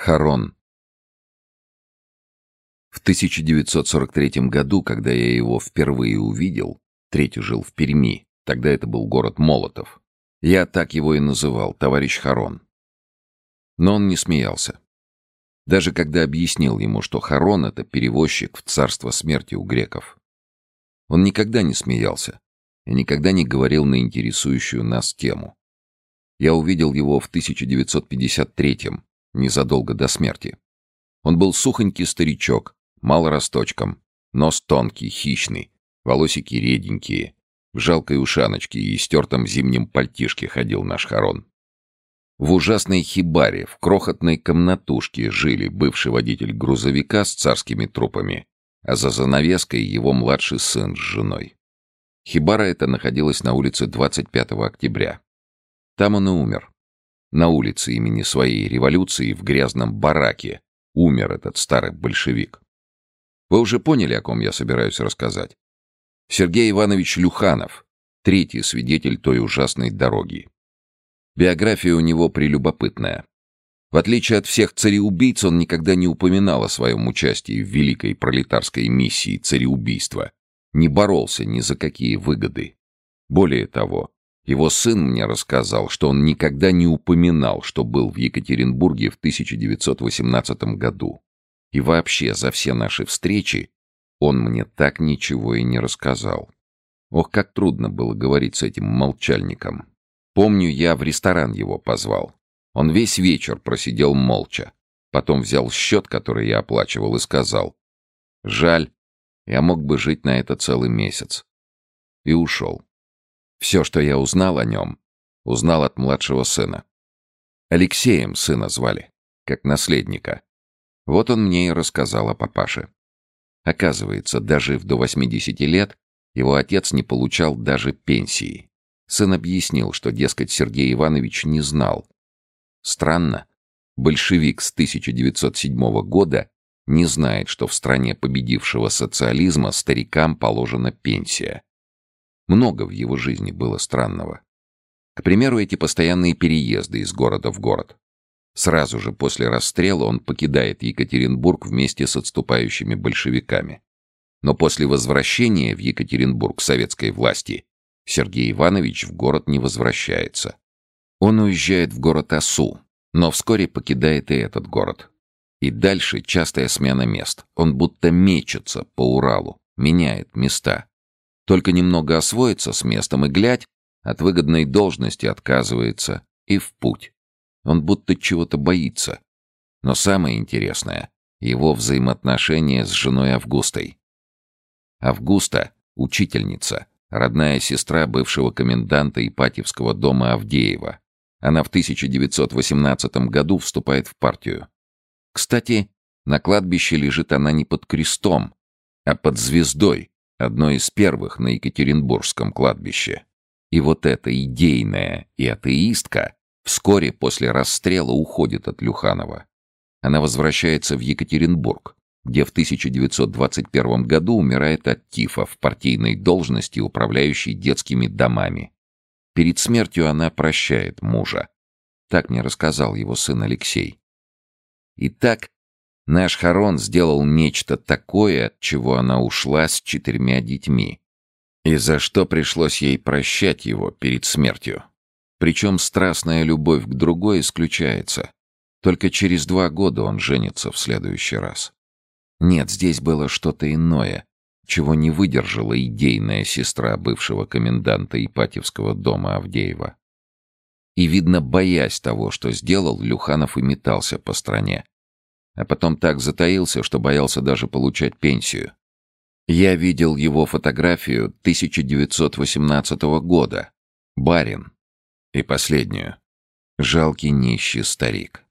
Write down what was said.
Харон. В 1943 году, когда я его впервые увидел, третий жил в Перми, тогда это был город Молотов, я так его и называл, товарищ Харон. Но он не смеялся. Даже когда объяснил ему, что Харон — это перевозчик в царство смерти у греков. Он никогда не смеялся и никогда не говорил на интересующую нас тему. Я увидел его в 1953-м, незадолго до смерти. Он был сухонький старичок, малоросточком, нос тонкий, хищный, волосики реденькие, в жалкой ушаночке и стертом зимнем пальтишке ходил наш хорон. В ужасной хибаре, в крохотной комнатушке жили бывший водитель грузовика с царскими трупами, а за занавеской его младший сын с женой. Хибара эта находилась на улице 25 октября. Там он и умер. На улице имени своей революции в грязном бараке умер этот старый большевик. Вы уже поняли, о ком я собираюсь рассказать. Сергей Иванович Люханов, третий свидетель той ужасной дороги. Биография у него прелюбопытная. В отличие от всех цареубийц, он никогда не упоминал о своем участии в великой пролетарской миссии цареубийства, не боролся ни за какие выгоды. Более того, его сын мне рассказал, что он никогда не упоминал, что был в Екатеринбурге в 1918 году. И вообще за все наши встречи он мне так ничего и не рассказал. Ох, как трудно было говорить с этим молчальником. Помню, я в ресторан его позвал. Он весь вечер просидел молча. Потом взял счет, который я оплачивал, и сказал. «Жаль, я мог бы жить на это целый месяц». И ушел. Все, что я узнал о нем, узнал от младшего сына. Алексеем сына звали, как наследника. Вот он мне и рассказал о папаше. Оказывается, дожив до 80 лет, его отец не получал даже пенсии. Сын объяснил, что, дескать, Сергей Иванович не знал. Странно. Большевик с 1907 года не знает, что в стране победившего социализма старикам положена пенсия. Много в его жизни было странного. К примеру, эти постоянные переезды из города в город. Сразу же после расстрела он покидает Екатеринбург вместе с отступающими большевиками. Но после возвращения в Екатеринбург советской власти Сергей Иванович в город не возвращается. Он уезжает в город Асу, но вскоре покидает и этот город. И дальше частая смена мест. Он будто мечется по Уралу, меняет места. Только немного освоится с местом и глядь, от выгодной должности отказывается и в путь. Он будто чего-то боится. Но самое интересное — его взаимоотношения с женой Августой. Августа — учительница, родная сестра бывшего коменданта Ипатьевского дома Авдеева. Она в 1918 году вступает в партию. Кстати, на кладбище лежит она не под крестом, а под звездой, одно из первых на Екатеринбургском кладбище. И вот эта идейная и атеистка вскоре после расстрела уходит от Люханова. Она возвращается в Екатеринбург, где в 1921 году умирает от тифа в партийной должности, управляющей детскими домами. Перед смертью она прощает мужа. Так мне рассказал его сын Алексей. Итак, Наш Харон сделал нечто такое, от чего она ушла с четырьмя детьми. И за что пришлось ей прощать его перед смертью. Причем страстная любовь к другой исключается. Только через два года он женится в следующий раз. Нет, здесь было что-то иное, чего не выдержала идейная сестра бывшего коменданта Ипатьевского дома Авдеева. И, видно, боясь того, что сделал, Люханов и метался по стране, а потом так затаился, что боялся даже получать пенсию. Я видел его фотографию 1918 года. Барин. И последнюю. Жалкий нищий старик.